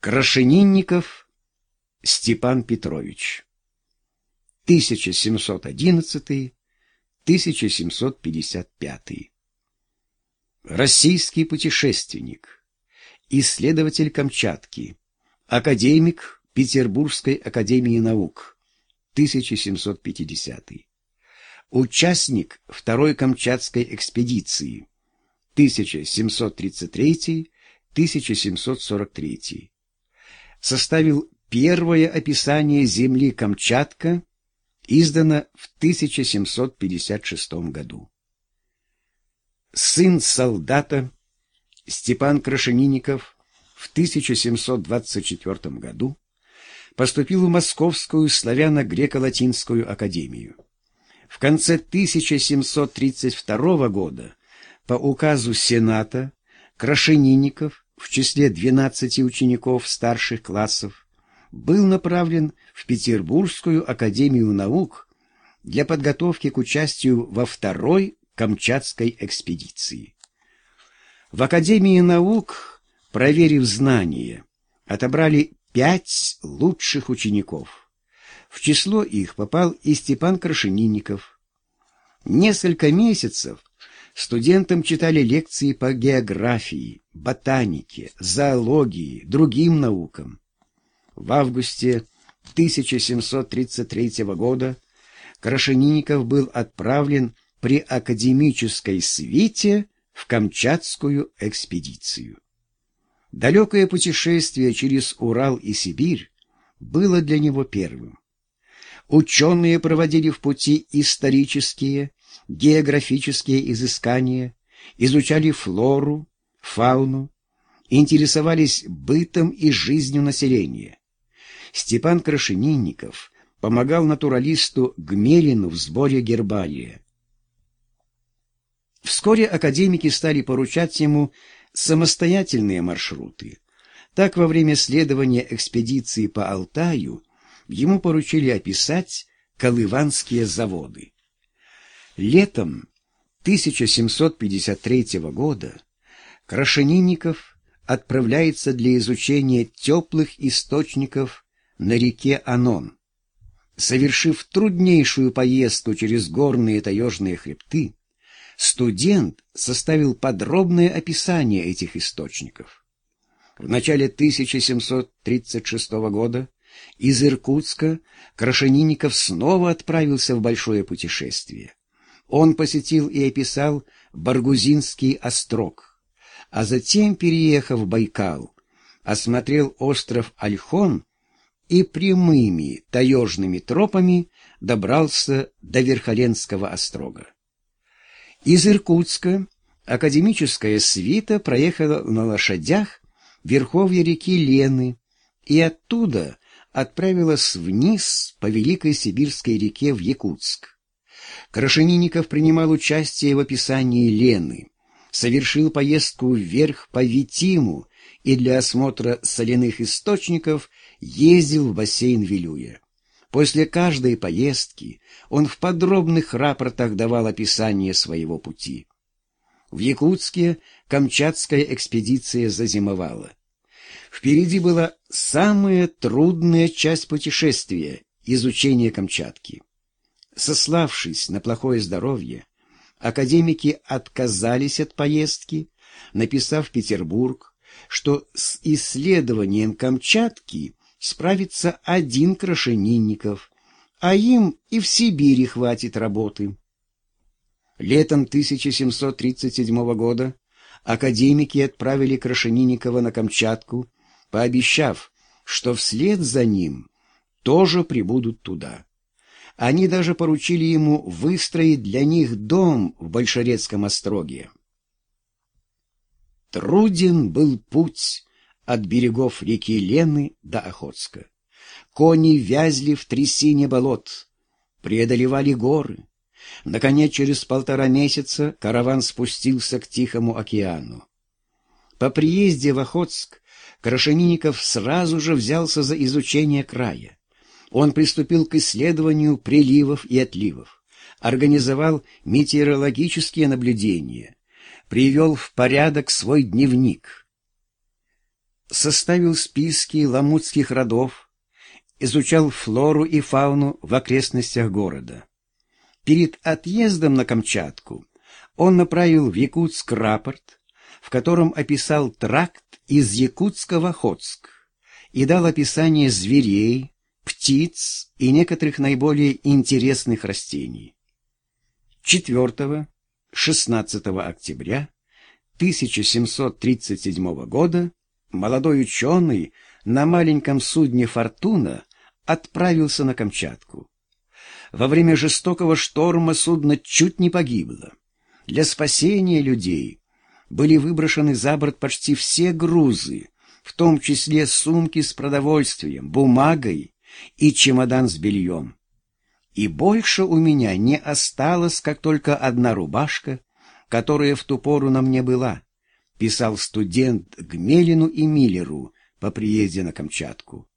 Крашенинников Степан Петрович. 1711-1755 Российский путешественник, исследователь Камчатки, академик Петербургской академии наук. 1750 участник Второй Камчатской экспедиции. 1733-1743 составил первое описание земли Камчатка, издано в 1756 году. Сын солдата Степан Крашенинников в 1724 году поступил в Московскую славяно-греко-латинскую академию. В конце 1732 года по указу Сената Крашенинников в числе 12 учеников старших классов, был направлен в Петербургскую академию наук для подготовки к участию во второй Камчатской экспедиции. В Академии наук, проверив знания, отобрали пять лучших учеников. В число их попал и Степан Крашенинников. Несколько месяцев Студентам читали лекции по географии, ботанике, зоологии, другим наукам. В августе 1733 года Крашенинников был отправлен при академической свите в Камчатскую экспедицию. Далекое путешествие через Урал и Сибирь было для него первым. Ученые проводили в пути исторические географические изыскания, изучали флору, фауну, интересовались бытом и жизнью населения. Степан Крашенинников помогал натуралисту Гмелину в сборе гербария. Вскоре академики стали поручать ему самостоятельные маршруты. Так, во время следования экспедиции по Алтаю ему поручили описать колыванские заводы. Летом 1753 года Крашенинников отправляется для изучения теплых источников на реке Анон. Совершив труднейшую поездку через горные таежные хребты, студент составил подробное описание этих источников. В начале 1736 года из Иркутска Крашенинников снова отправился в большое путешествие. Он посетил и описал Баргузинский острог, а затем, переехав в Байкал, осмотрел остров Альхон и прямыми таежными тропами добрался до Верхоленского острога. Из Иркутска академическая свита проехала на лошадях верховья реки Лены и оттуда отправилась вниз по Великой Сибирской реке в Якутск. Крашенинников принимал участие в описании Лены, совершил поездку вверх по Витиму и для осмотра соляных источников ездил в бассейн Вилюя. После каждой поездки он в подробных рапортах давал описание своего пути. В Якутске Камчатская экспедиция зазимовала. Впереди была самая трудная часть путешествия — изучение Камчатки. Сославшись на плохое здоровье, академики отказались от поездки, написав в Петербург, что с исследованием Камчатки справится один Крашенинников, а им и в Сибири хватит работы. Летом 1737 года академики отправили Крашенинникова на Камчатку, пообещав, что вслед за ним тоже прибудут туда. Они даже поручили ему выстроить для них дом в Большерецком остроге. Труден был путь от берегов реки Лены до Охотска. Кони вязли в трясине болот, преодолевали горы. Наконец, через полтора месяца караван спустился к Тихому океану. По приезде в Охотск Крашенинников сразу же взялся за изучение края он приступил к исследованию приливов и отливов, организовал метеорологические наблюдения, привел в порядок свой дневник. составил списки ламутских родов, изучал флору и фауну в окрестностях города. Перед отъездом на Камчатку он направил в Якутск рапорт, в котором описал тракт из Якутска в Охотск и дал описание зверей, птиц и некоторых наиболее интересных растений. 4-16 октября 1737 года молодой ученый на маленьком судне «Фортуна» отправился на Камчатку. Во время жестокого шторма судно чуть не погибло. Для спасения людей были выброшены за борт почти все грузы, в том числе сумки с продовольствием, бумагой и чемодан с бельем. И больше у меня не осталось, как только одна рубашка, которая в ту пору на мне была, писал студент Гмелину и Миллеру по приезде на Камчатку.